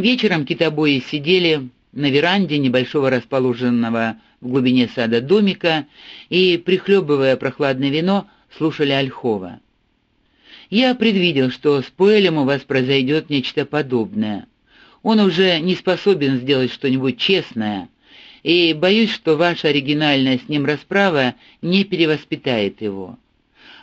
Вечером китобои сидели на веранде небольшого расположенного в глубине сада домика и, прихлебывая прохладное вино, слушали Ольхова. «Я предвидел, что с Пуэлем у вас произойдет нечто подобное. Он уже не способен сделать что-нибудь честное, и боюсь, что ваша оригинальная с ним расправа не перевоспитает его».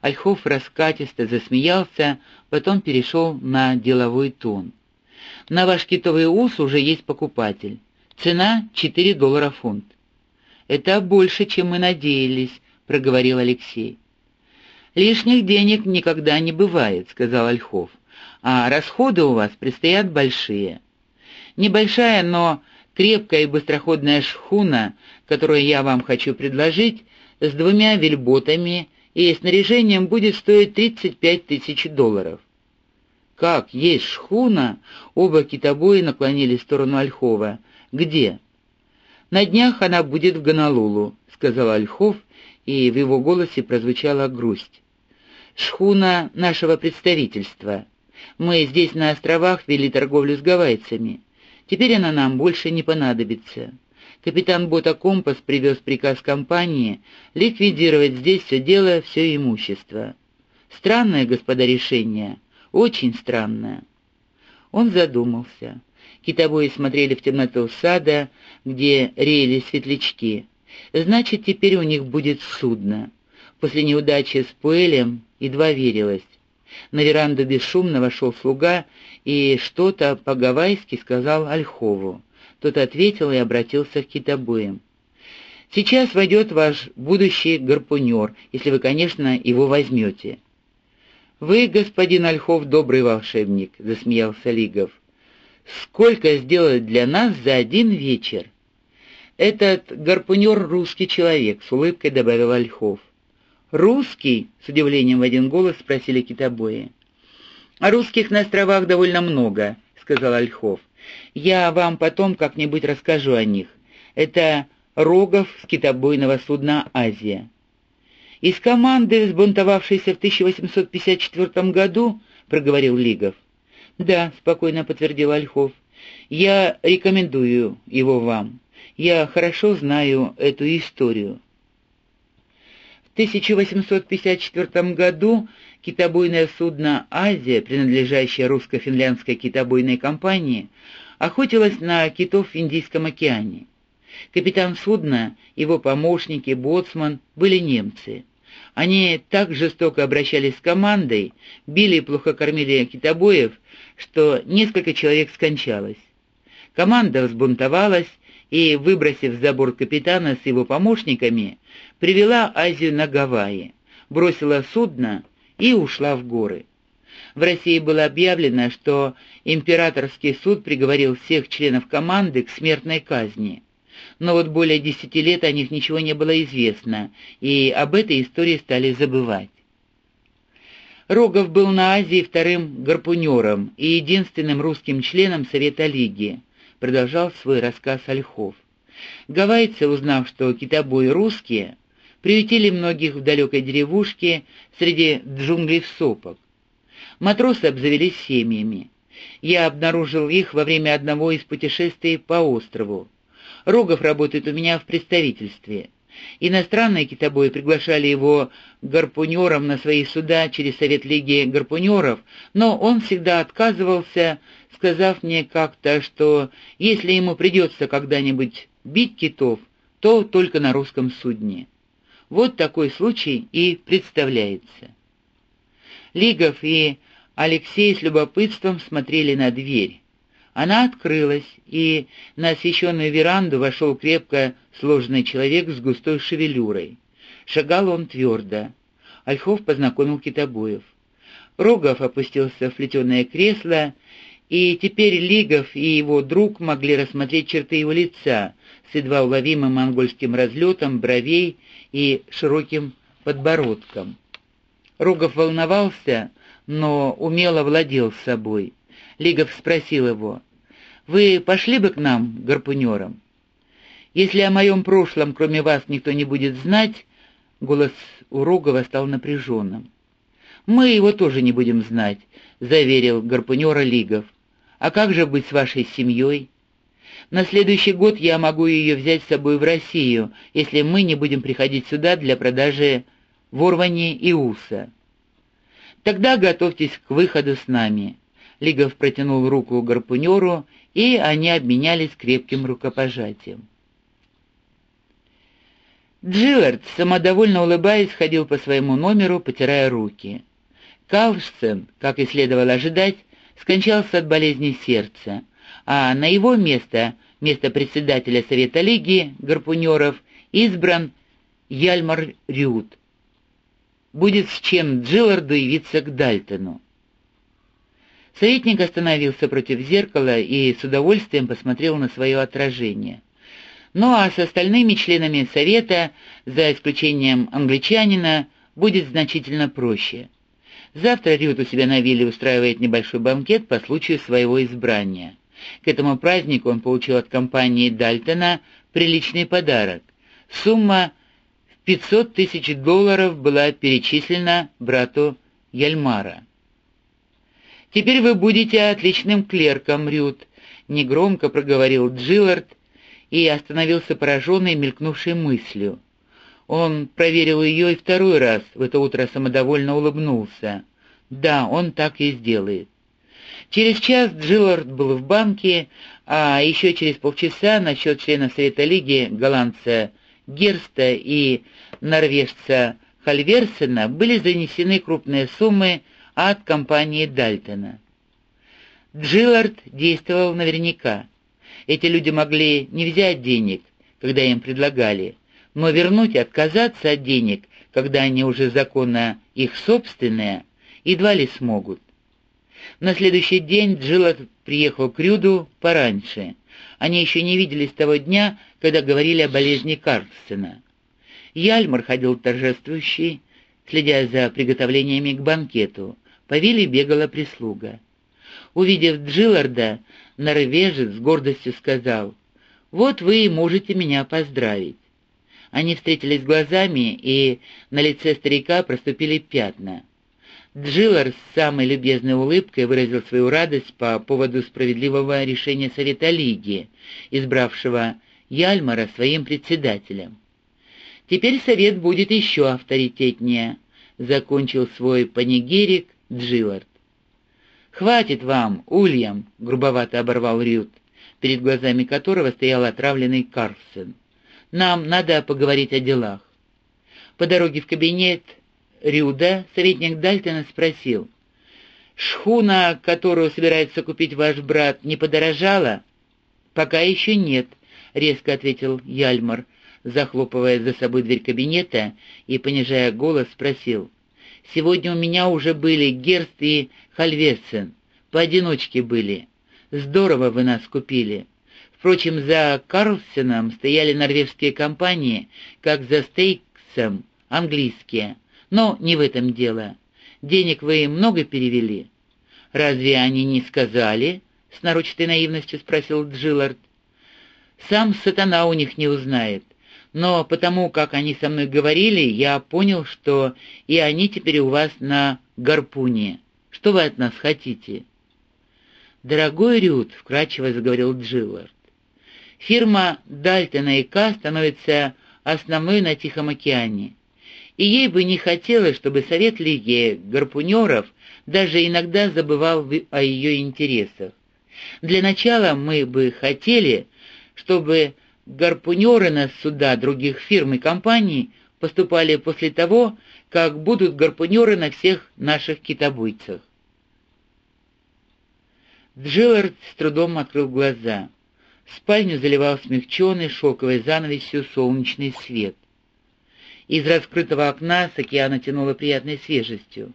Ольхов раскатисто засмеялся, потом перешел на деловой тон. «На ваш китовый ус уже есть покупатель. Цена — 4 доллара фунт». «Это больше, чем мы надеялись», — проговорил Алексей. «Лишних денег никогда не бывает», — сказал Ольхов. «А расходы у вас предстоят большие. Небольшая, но крепкая и быстроходная шхуна, которую я вам хочу предложить, с двумя вельботами и снаряжением будет стоить 35 тысяч долларов. «Как, есть шхуна?» Оба китобои наклонились в сторону Ольхова. «Где?» «На днях она будет в Гонолулу», — сказал Ольхов, и в его голосе прозвучала грусть. «Шхуна нашего представительства. Мы здесь на островах вели торговлю с гавайцами. Теперь она нам больше не понадобится. Капитан Бота Компас привез приказ компании ликвидировать здесь все дело, все имущество. Странное, господа, решение, очень странное. Он задумался. Китобои смотрели в темноту сада, где реяли светлячки. Значит, теперь у них будет судно. После неудачи с Пуэлем едва верилось. На веранду бесшумно вошел слуга и что-то по-гавайски сказал Ольхову. Тот ответил и обратился к китобоям. «Сейчас войдет ваш будущий гарпунер, если вы, конечно, его возьмете». «Вы, господин Ольхов, добрый волшебник», — засмеялся Лигов. «Сколько сделать для нас за один вечер?» «Этот гарпунер — русский человек», — с улыбкой добавил Ольхов. «Русский?» — с удивлением в один голос спросили китобои. «А русских на островах довольно много», — сказал Ольхов. «Я вам потом как-нибудь расскажу о них. Это Рогов с китобойного судна «Азия». «Из команды, сбунтовавшейся в 1854 году», — проговорил Лигов. «Да», — спокойно подтвердил Ольхов. «Я рекомендую его вам. Я хорошо знаю эту историю. 1854 году китобойное судно «Азия», принадлежащее русско-финляндской китобойной компании, охотилось на китов в Индийском океане. Капитан судна, его помощники, боцман были немцы. Они так жестоко обращались с командой, били и плохо кормили китобоев, что несколько человек скончалось. Команда взбунтовалась и, выбросив за борт капитана с его помощниками, привела Азию на Гавайи, бросила судно и ушла в горы. В России было объявлено, что императорский суд приговорил всех членов команды к смертной казни. Но вот более десяти лет о них ничего не было известно, и об этой истории стали забывать. Рогов был на Азии вторым гарпунером и единственным русским членом Совета Лиги – продолжал свой рассказ Ольхов. Гавайцы, узнав, что китобои русские, приютили многих в далекой деревушке среди джунглей в сопок. Матросы обзавелись семьями. Я обнаружил их во время одного из путешествий по острову. Рогов работает у меня в представительстве. Иностранные китобои приглашали его гарпунером на свои суда через Совет Лиги гарпунеров, но он всегда отказывался, сказав мне как-то, что если ему придется когда-нибудь бить китов, то только на русском судне. Вот такой случай и представляется. Лигов и Алексей с любопытством смотрели на дверь. Она открылась, и на освещенную веранду вошел крепко сложный человек с густой шевелюрой. Шагал он твердо. Ольхов познакомил китобоев. Рогов опустился в плетеное кресло, и теперь Лигов и его друг могли рассмотреть черты его лица с едва уловимым монгольским разлетом бровей и широким подбородком. Рогов волновался, но умело владел собой. Лигов спросил его, «Вы пошли бы к нам, гарпунерам?» «Если о моем прошлом, кроме вас, никто не будет знать...» Голос у Рогова стал напряженным. «Мы его тоже не будем знать», — заверил гарпунера Лигов. А как же быть с вашей семьей? На следующий год я могу ее взять с собой в Россию, если мы не будем приходить сюда для продажи ворвани и уса. Тогда готовьтесь к выходу с нами». Лигов протянул руку гарпунеру, и они обменялись крепким рукопожатием. Джиллард, самодовольно улыбаясь, ходил по своему номеру, потирая руки. Калшсен, как и следовало ожидать, скончался от болезни сердца, а на его место, место председателя Совета Лиги гарпунеров, избран Яльмар Рют. Будет с чем Джилларду явиться к Дальтону. Советник остановился против зеркала и с удовольствием посмотрел на свое отражение. Ну а с остальными членами Совета, за исключением англичанина, будет значительно проще. Завтра Рют у себя на вилле устраивает небольшой банкет по случаю своего избрания. К этому празднику он получил от компании Дальтона приличный подарок. Сумма в 500 тысяч долларов была перечислена брату Яльмара. «Теперь вы будете отличным клерком, Рют», — негромко проговорил Джиллард и остановился пораженный мелькнувшей мыслью. Он проверил ее и второй раз, в это утро самодовольно улыбнулся. Да, он так и сделает. Через час Джиллард был в банке, а еще через полчаса на счет члена Совета Лиги голландца Герста и норвежца Хальверсена были занесены крупные суммы от компании Дальтона. Джиллард действовал наверняка. Эти люди могли не взять денег, когда им предлагали, но вернуть и отказаться от денег, когда они уже законно их собственные, едва ли смогут. На следующий день Джиллард приехал к Рюду пораньше. Они еще не виделись того дня, когда говорили о болезни Карлсона. Яльмар ходил торжествующий, следя за приготовлениями к банкету. По вилле бегала прислуга. Увидев Джилларда, норвежец с гордостью сказал, «Вот вы и можете меня поздравить». Они встретились глазами, и на лице старика проступили пятна. Джиллар с самой любезной улыбкой выразил свою радость по поводу справедливого решения Совета Лиги, избравшего Яльмара своим председателем. «Теперь совет будет еще авторитетнее», — закончил свой панигерик Джиллард. «Хватит вам, Ульям!» — грубовато оборвал Рют, перед глазами которого стоял отравленный Карлсон. «Нам надо поговорить о делах». По дороге в кабинет Рюда советник Дальтона спросил, «Шхуна, которую собирается купить ваш брат, не подорожала?» «Пока еще нет», — резко ответил Яльмар, захлопывая за собой дверь кабинета и, понижая голос, спросил, Сегодня у меня уже были Герст и Хальвесен. Поодиночке были. Здорово вы нас купили. Впрочем, за Карлсеном стояли норвежские компании, как за Стейксом английские. Но не в этом дело. Денег вы много перевели? Разве они не сказали? С нарочатой наивностью спросил Джиллард. Сам сатана у них не узнает но потому как они со мной говорили, я понял, что и они теперь у вас на гарпуне. Что вы от нас хотите?» «Дорогой Рют», — вкратчиво заговорил Джиллард, — «фирма Дальтона и К становится основной на Тихом океане, и ей бы не хотелось, чтобы Совет Лиги гарпунеров даже иногда забывал о ее интересах. Для начала мы бы хотели, чтобы гарпунеры на суда других фирм и компаний поступали после того, как будут гарпунеры на всех наших китобойцах. Джиллард с трудом открыл глаза. Спальню заливал смягченный шелковой занавесью солнечный свет. Из раскрытого окна с океана тянуло приятной свежестью.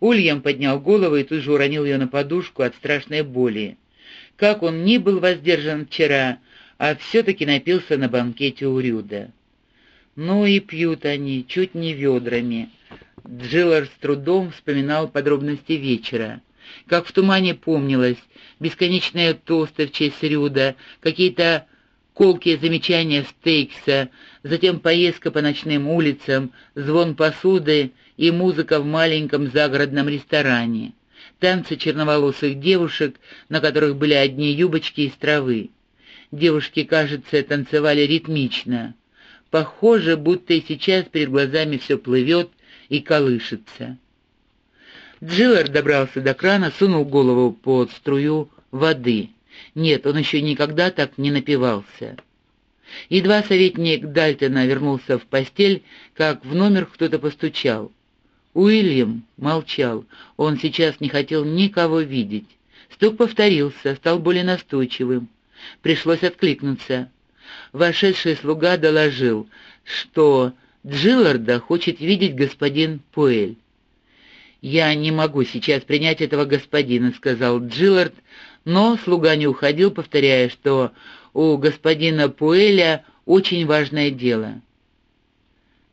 Ульям поднял голову и тут же уронил ее на подушку от страшной боли. Как он ни был воздержан вчера, а все-таки напился на банкете у Рюда. Ну и пьют они, чуть не ведрами. Джиллар с трудом вспоминал подробности вечера. Как в тумане помнилось, бесконечные тосты в честь Рюда, какие-то колкие замечания Стейкса, затем поездка по ночным улицам, звон посуды и музыка в маленьком загородном ресторане. танцы черноволосых девушек, на которых были одни юбочки из травы. Девушки, кажется, танцевали ритмично. Похоже, будто и сейчас перед глазами все плывет и колышется. Джиллер добрался до крана, сунул голову под струю воды. Нет, он еще никогда так не напивался. Едва советник Дальтона вернулся в постель, как в номер кто-то постучал. Уильям молчал, он сейчас не хотел никого видеть. Стук повторился, стал более настойчивым. Пришлось откликнуться. Вошедший слуга доложил, что Джилларда хочет видеть господин Пуэль. «Я не могу сейчас принять этого господина», — сказал Джиллард, но слуга не уходил, повторяя, что у господина Пуэля очень важное дело —